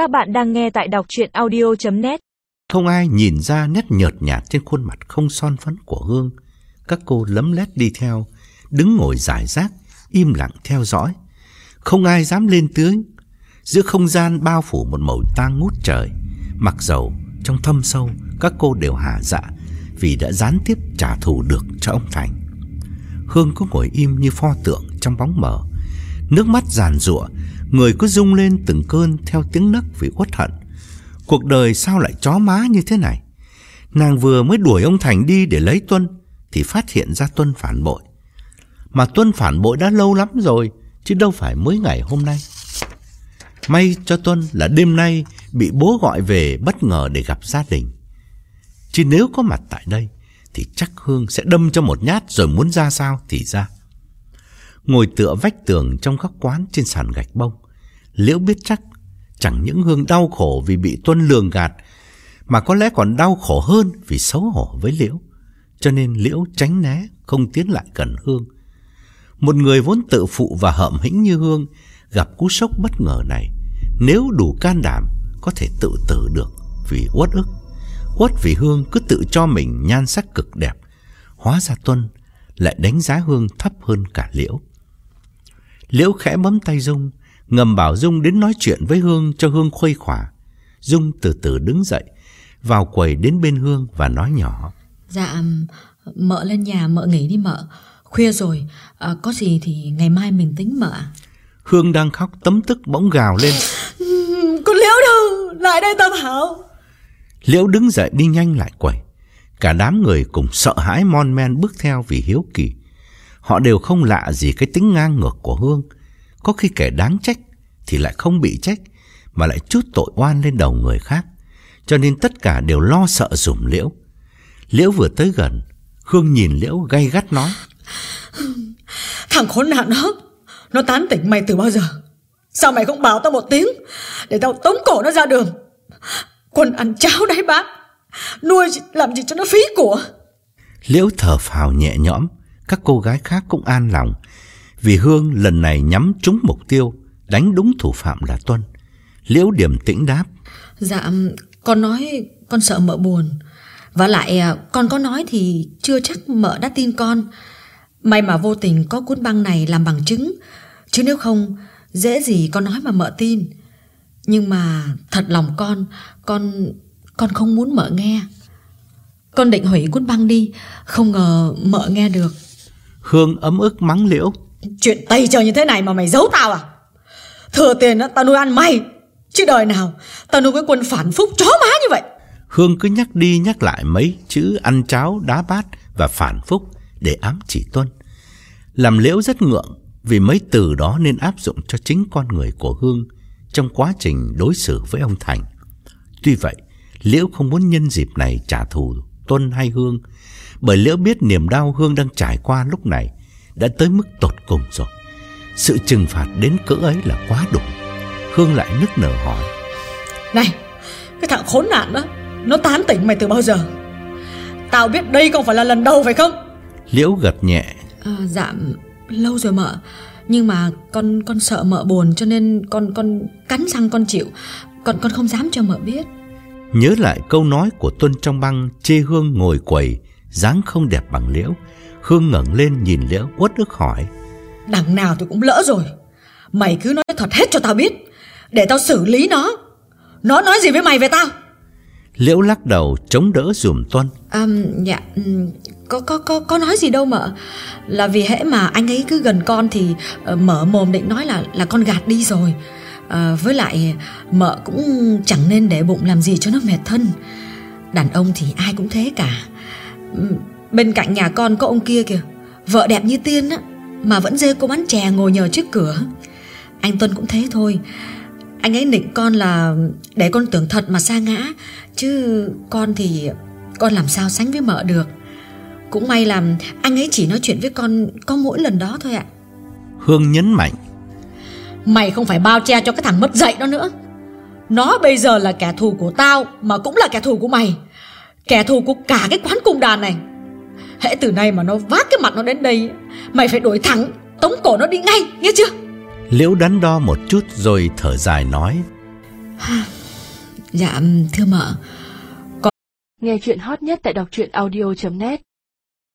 Các bạn đang nghe tại đọc chuyện audio.net Không ai nhìn ra nét nhợt nhạt trên khuôn mặt không son phấn của Hương. Các cô lấm lét đi theo, đứng ngồi giải rác, im lặng theo dõi. Không ai dám lên tiếng. Giữa không gian bao phủ một màu tang ngút trời. Mặc dầu trong thâm sâu, các cô đều hạ dạ vì đã gián tiếp trả thù được cho ông Thành. Hương cứ ngồi im như pho tượng trong bóng mờ. Nước mắt giàn giụa, người cứ rung lên từng cơn theo tiếng nấc vì uất hận. Cuộc đời sao lại chó má như thế này? Nàng vừa mới đuổi ông Thành đi để lấy Tuân thì phát hiện ra Tuân phản bội. Mà Tuân phản bội đã lâu lắm rồi, chứ đâu phải mới ngày hôm nay. May cho Tuân là đêm nay bị bố gọi về bất ngờ để gặp gia đình. Chứ nếu có mặt tại đây thì chắc Hương sẽ đâm cho một nhát rồi muốn ra sao thì ra. Ngồi tựa vách tường trong góc quán trên sàn gạch bông, Liễu biết chắc chẳng những Hương đau khổ vì bị Tuân lường gạt mà có lẽ còn đau khổ hơn vì xấu hổ với Liễu. Cho nên Liễu tránh né, không tiến lại gần Hương. Một người vốn tự phụ và hợm hĩnh như Hương gặp cú sốc bất ngờ này, nếu đủ can đảm có thể tự tử được vì uất ức. Uất vì Hương cứ tự cho mình nhan sắc cực đẹp, hóa ra Tuân lại đánh giá Hương thấp hơn cả Liễu. Liễu khẽ bấm tay Dung, ngầm bảo Dung đến nói chuyện với Hương cho Hương khuây khỏa. Dung từ từ đứng dậy, vào quầy đến bên Hương và nói nhỏ. Dạ, mợ lên nhà mợ nghỉ đi mợ. Khuya rồi, à, có gì thì ngày mai mình tính mợ. Hương đang khóc tấm tức bỗng gào lên. Con Liễu đâu, lại đây tao bảo. Liễu đứng dậy đi nhanh lại quầy. Cả đám người cùng sợ hãi mon men bước theo vì hiếu kỳ. Họ đều không lạ gì cái tính ngang ngược của Hương. Có khi kẻ đáng trách thì lại không bị trách, mà lại chút tội oan lên đầu người khác. Cho nên tất cả đều lo sợ dùm Liễu. Liễu vừa tới gần, Hương nhìn Liễu gay gắt nói. Thằng khốn nạn đó, nó tán tỉnh mày từ bao giờ? Sao mày không bảo tao một tiếng để tao tống cổ nó ra đường? Quân ăn cháo đáy bát, nuôi làm gì cho nó phí của. Liễu thở phào nhẹ nhõm, các cô gái khác cũng an lòng. Vì Hương lần này nhắm trúng mục tiêu, đánh đúng thủ phạm là Tuân. Liễu điềm tĩnh đáp. Dạ, con nói con sợ mợ buồn. Và lại à, con có nói thì chưa chắc mợ đã tin con. May mà vô tình có cuốn băng này làm bằng chứng. Chứ nếu không, dễ gì con nói mà mợ tin. Nhưng mà thật lòng con, con con không muốn mợ nghe. Con định hủy cuốn băng đi, không ngờ mợ nghe được. Hương ấm ức mắng Liễu. Chuyện tây trời như thế này mà mày giấu tao à? Thừa tiền á, tao nuôi ăn mày. Chứ đời nào tao nuôi cái quân phản phúc chó má như vậy. Hương cứ nhắc đi nhắc lại mấy chữ ăn cháo, đá bát và phản phúc để ám chỉ Tuân. Làm Liễu rất ngượng vì mấy từ đó nên áp dụng cho chính con người của Hương trong quá trình đối xử với ông Thành. Tuy vậy, Liễu không muốn nhân dịp này trả thù Tuân hay Hương, bởi Liễu biết niềm đau Hương đang trải qua lúc này đã tới mức tột cùng rồi. Sự trừng phạt đến cỡ ấy là quá đủ. Hương lại nức nở hỏi. Này, cái thằng khốn nạn đó, nó tán tỉnh mày từ bao giờ? Tao biết đây không phải là lần đầu phải không? Liễu gật nhẹ. À, dạ, lâu rồi mợ. Nhưng mà con con sợ mợ buồn cho nên con con cắn răng con chịu. Con con không dám cho mợ biết. Nhớ lại câu nói của Tuân trong băng chê Hương ngồi quầy, dáng không đẹp bằng Liễu. Hương ngẩng lên nhìn Liễu uất ức hỏi. Đằng nào tôi cũng lỡ rồi. Mày cứ nói thật hết cho tao biết, để tao xử lý nó. Nó nói gì với mày về tao? Liễu lắc đầu chống đỡ dùm Tuân. À, dạ, có, có, có, có nói gì đâu mợ Là vì hễ mà anh ấy cứ gần con Thì uh, mở mồm định nói là là con gạt đi rồi uh, Với lại mợ cũng chẳng nên để bụng làm gì cho nó mệt thân Đàn ông thì ai cũng thế cả Bên cạnh nhà con có ông kia kìa. Vợ đẹp như tiên á Mà vẫn dê cô bán chè ngồi nhờ trước cửa. Anh Tuân cũng thế thôi. Anh ấy nịnh con là Để con tưởng thật mà sa ngã. Chứ con thì Con làm sao sánh với mợ được. Cũng may là anh ấy chỉ nói chuyện với con có mỗi lần đó thôi ạ. Hương nhấn mạnh. Mày không phải bao che cho cái thằng mất dạy đó nữa. Nó bây giờ là kẻ thù của tao Mà cũng là kẻ thù của mày Kẻ thù của cả cái quán cung đàn này. Hễ từ nay mà nó vác cái mặt nó đến đây Mày phải đổi thẳng Tống cổ nó đi ngay nghe chưa? Liễu đắn đo một chút rồi thở dài nói. Dạ thưa mợ. Nghe chuyện hot nhất tại đọc truyện audio.net